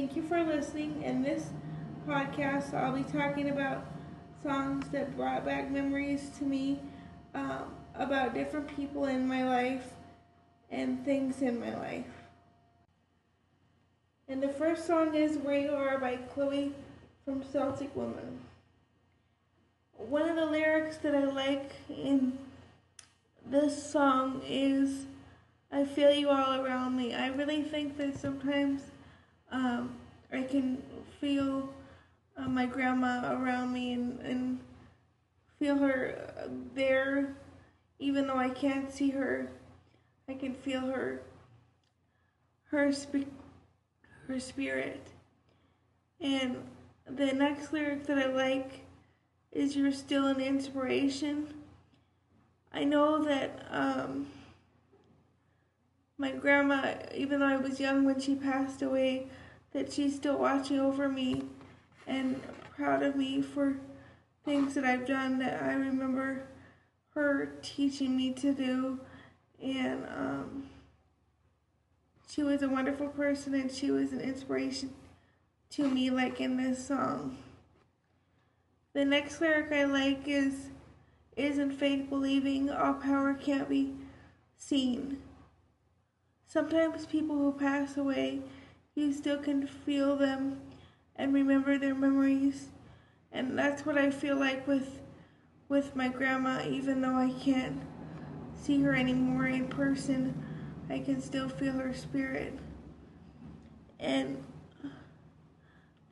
Thank you for listening. In this podcast, I'll be talking about songs that brought back memories to me um, about different people in my life and things in my life. And the first song is Where You Are by Chloe from Celtic Woman. One of the lyrics that I like in this song is I feel you all around me. I really think that sometimes um, I can feel uh, my grandma around me and, and feel her there, even though I can't see her. I can feel her, her, her spirit. And the next lyric that I like is You're Still an Inspiration. I know that um, my grandma, even though I was young when she passed away, that she's still watching over me and proud of me for things that I've done that I remember her teaching me to do. And um, she was a wonderful person and she was an inspiration to me, like in this song. The next lyric I like is isn't faith believing all power can't be seen. Sometimes people who pass away, you still can feel them and remember their memories. And that's what I feel like with with my grandma, even though I can't see her anymore in person, I can still feel her spirit. And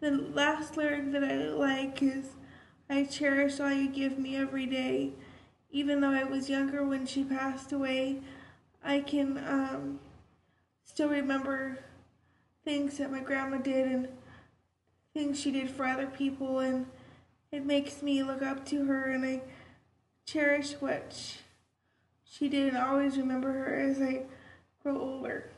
the last lyric that I like is I cherish all you give me every day. Even though I was younger when she passed away, I can um, still remember things that my grandma did and things she did for other people, and it makes me look up to her and I cherish what she did and always remember her as I grow older.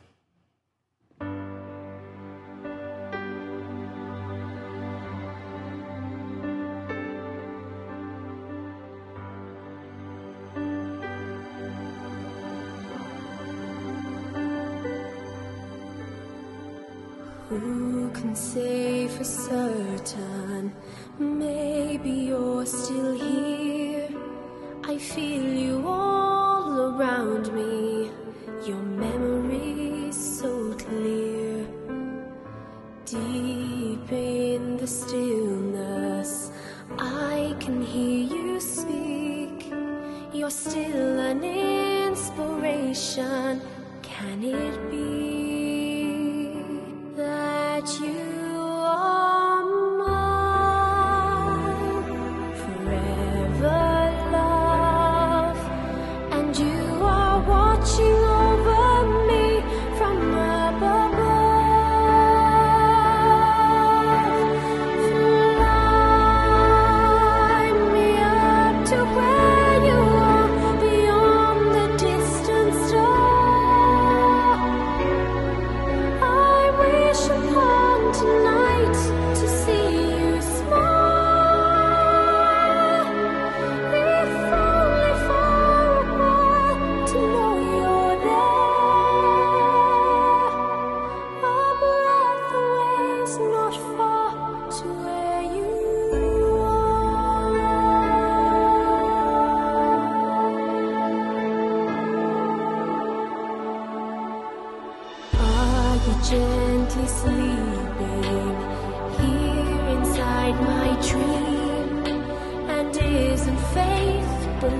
Maybe you're still here. I feel you all around me. Your memory's so clear. Deep in the stillness, I can hear you speak. You're still an inspiration. Can it be?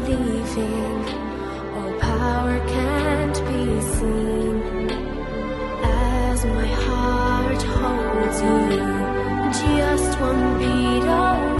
Believing all power can't be seen? As my heart holds you, just one beat away,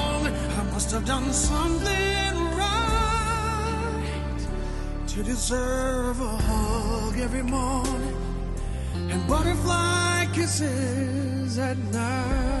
must have done something right to deserve a hug every morning and butterfly kisses at night.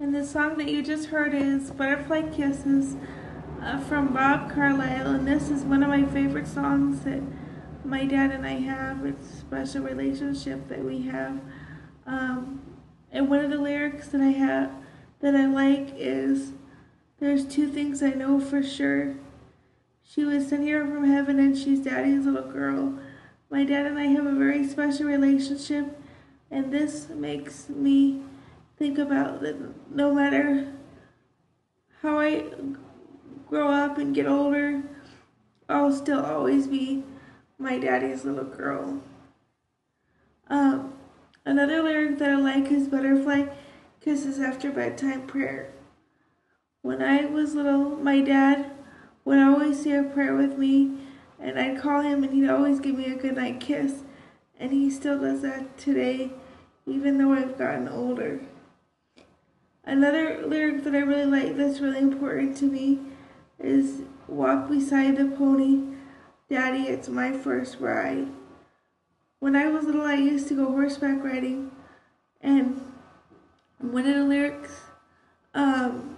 And the song that you just heard is Butterfly Kisses uh, from Bob Carlisle. And this is one of my favorite songs that my dad and I have. It's a special relationship that we have. Um, and one of the lyrics that I have that I like is There's two things I know for sure. She was sent here from heaven and she's daddy's little girl. My dad and I have a very special relationship, and this makes me think about that no matter how I grow up and get older, I'll still always be my daddy's little girl. Um, another lyric that I like is Butterfly Kisses After Bedtime Prayer. When I was little, my dad would always say a prayer with me, and I'd call him, and he'd always give me a goodnight kiss. And he still does that today, even though I've gotten older. Another lyric that I really like that's really important to me is Walk Beside the Pony, Daddy, it's my first ride. When I was little, I used to go horseback riding, and one of the lyrics, um,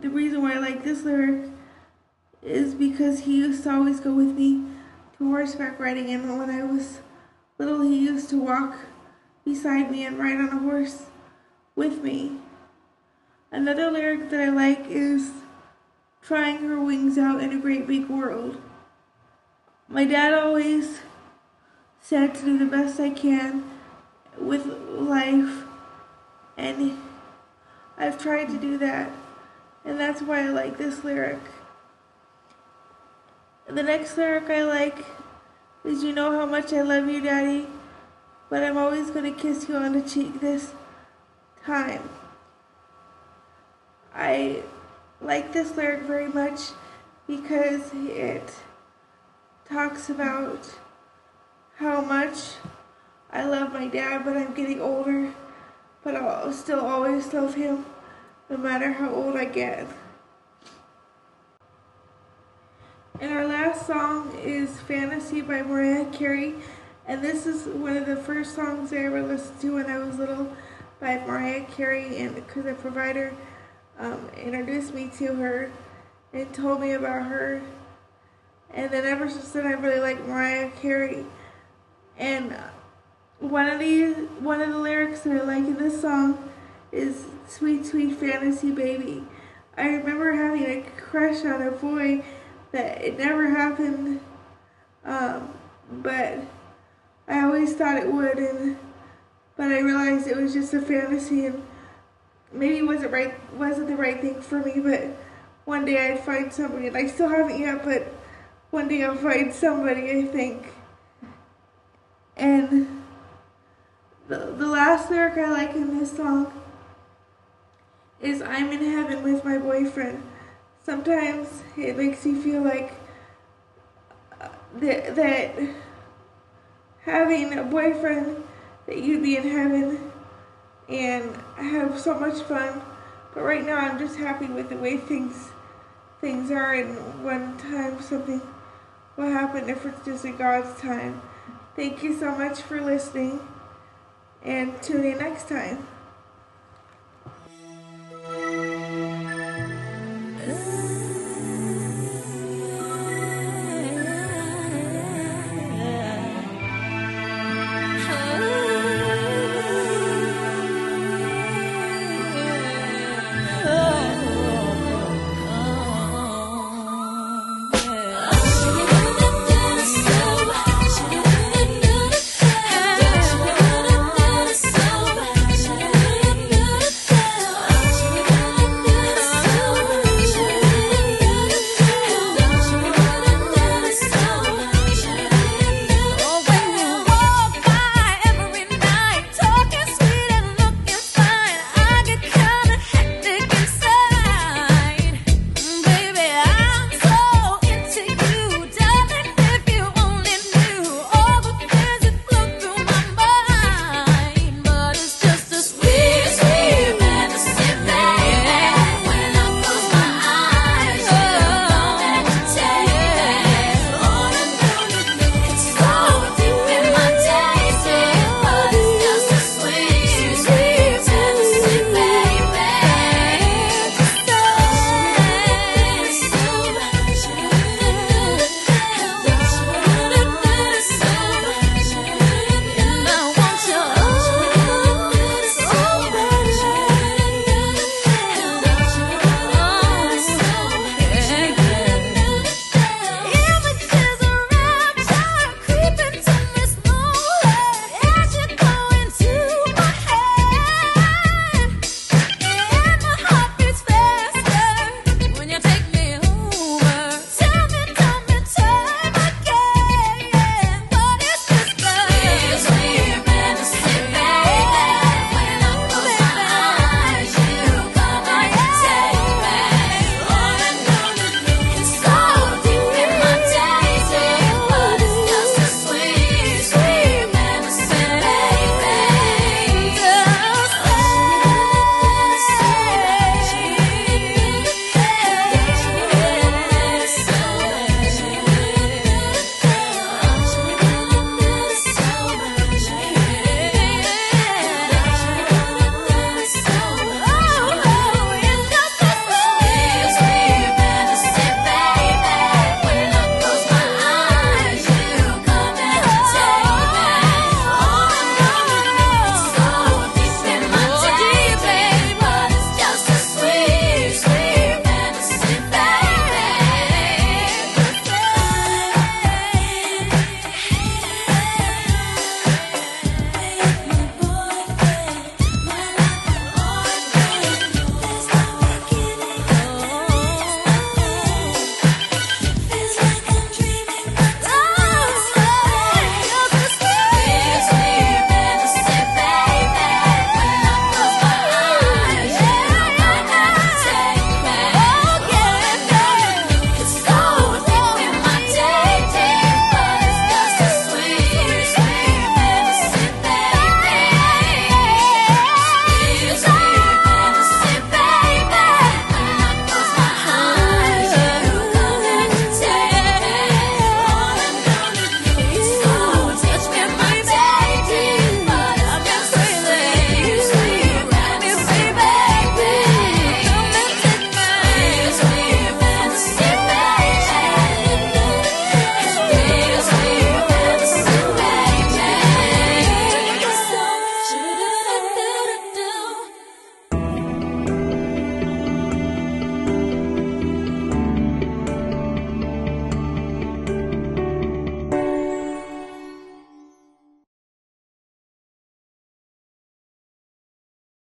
the reason why I like this lyric is because he used to always go with me to horseback riding, and when I was little, he used to walk beside me and ride on a horse with me. Another lyric that I like is trying her wings out in a great big world. My dad always said to do the best I can with life, and I've tried to do that, and that's why I like this lyric. The next lyric I like is You know how much I love you, Daddy, but I'm always going to kiss you on the cheek this time. I like this lyric very much because it talks about how much I love my dad, but I'm getting older, but I'll still always love him no matter how old I get. And our last song is Fantasy by Mariah Carey. And this is one of the first songs I ever listened to when I was little by Mariah Carey. And because a provider um, introduced me to her and told me about her. And then ever since then, I really like Mariah Carey. And one of these, one of the lyrics that I like in this song is "Sweet, Sweet Fantasy Baby." I remember having a crush on a boy that it never happened, um, but I always thought it would, and but I realized it was just a fantasy, and maybe it wasn't right, wasn't the right thing for me. But one day I'd find somebody, and I still haven't yet, but one day I'll find somebody. I think, and the the last lyric I like in this song is "I'm in heaven with my boyfriend." sometimes it makes you feel like uh, that, that having a boyfriend that you'd be in heaven and I have so much fun. But right now I'm just happy with the way things things are and one time something will happen if it's just in God's time. Thank you so much for listening and tune in next time.